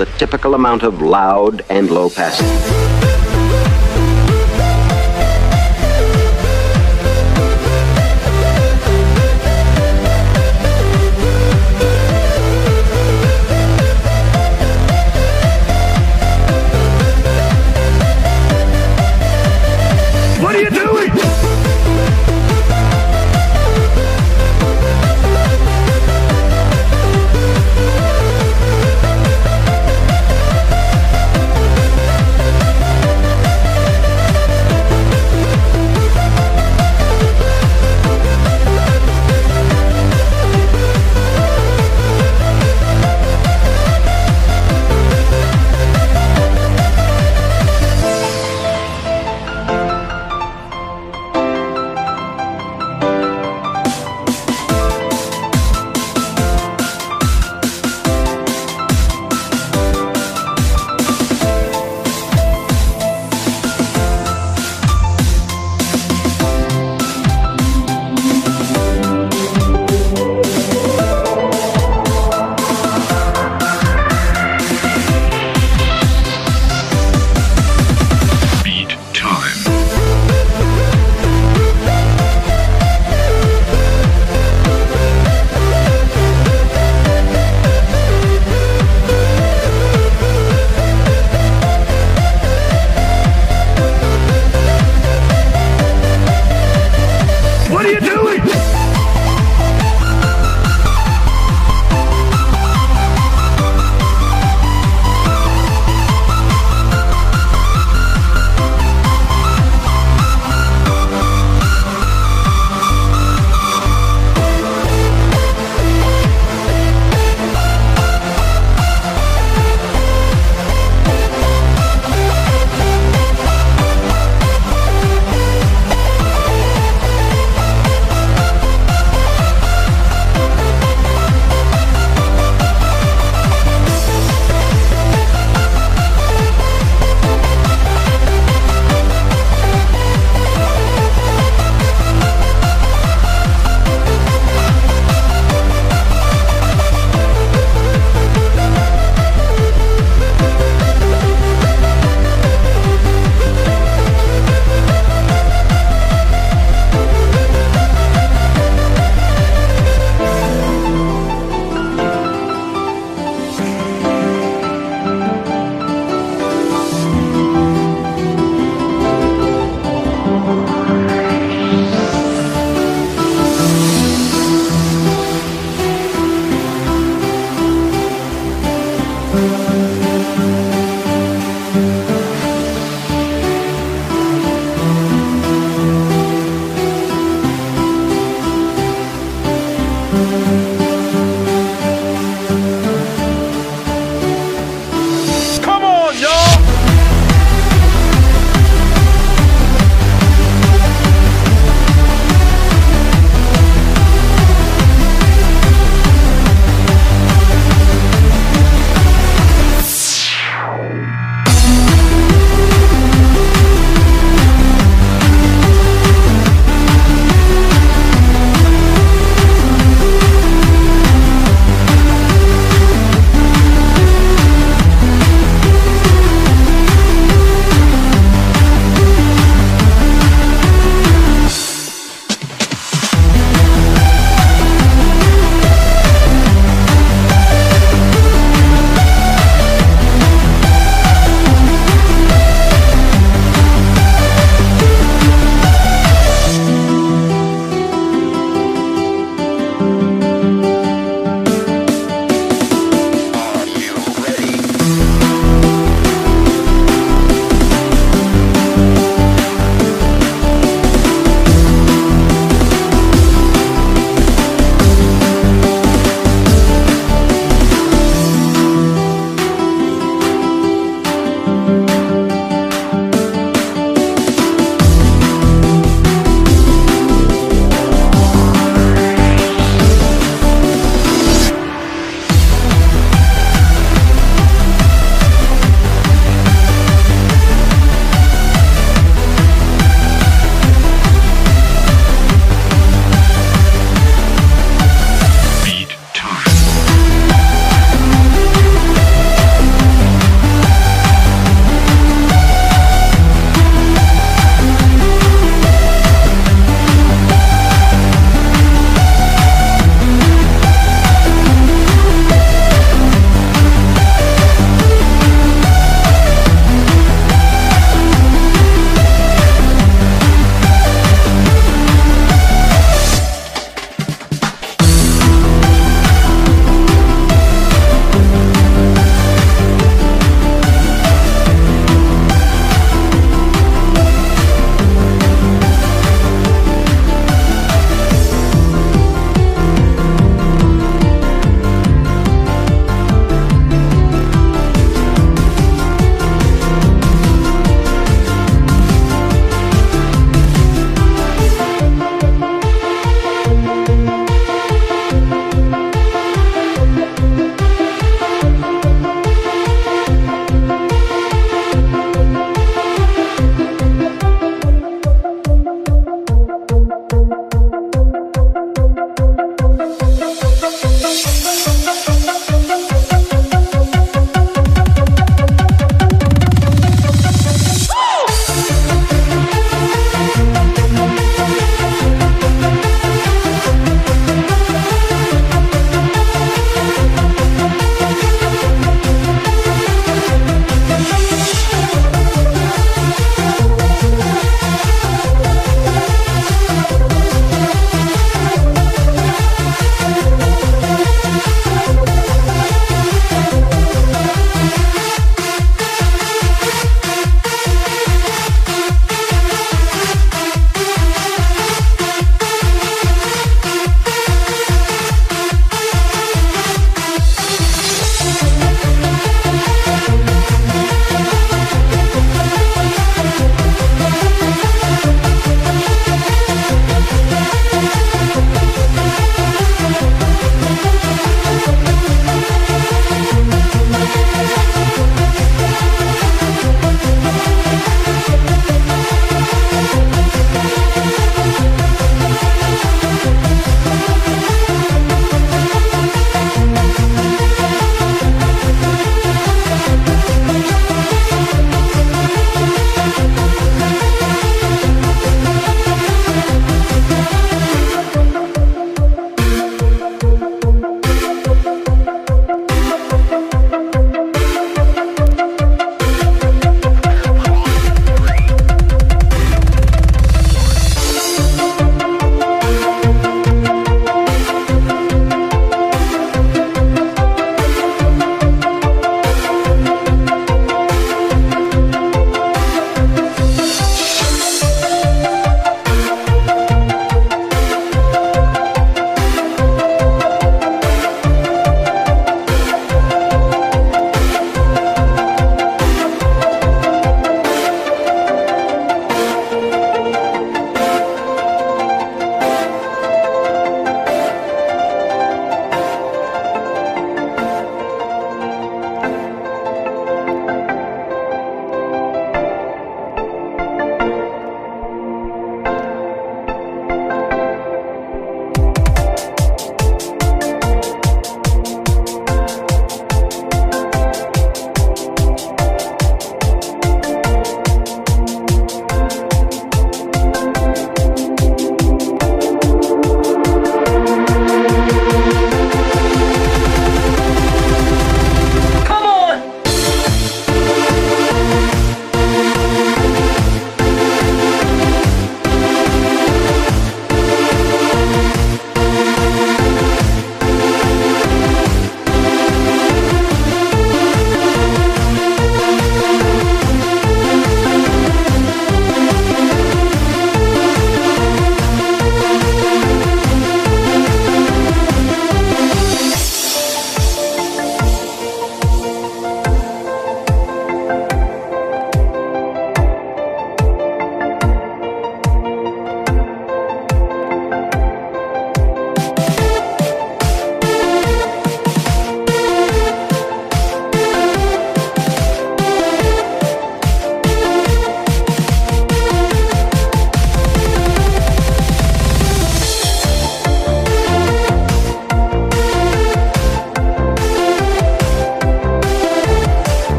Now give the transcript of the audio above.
with a typical amount of loud and low passing.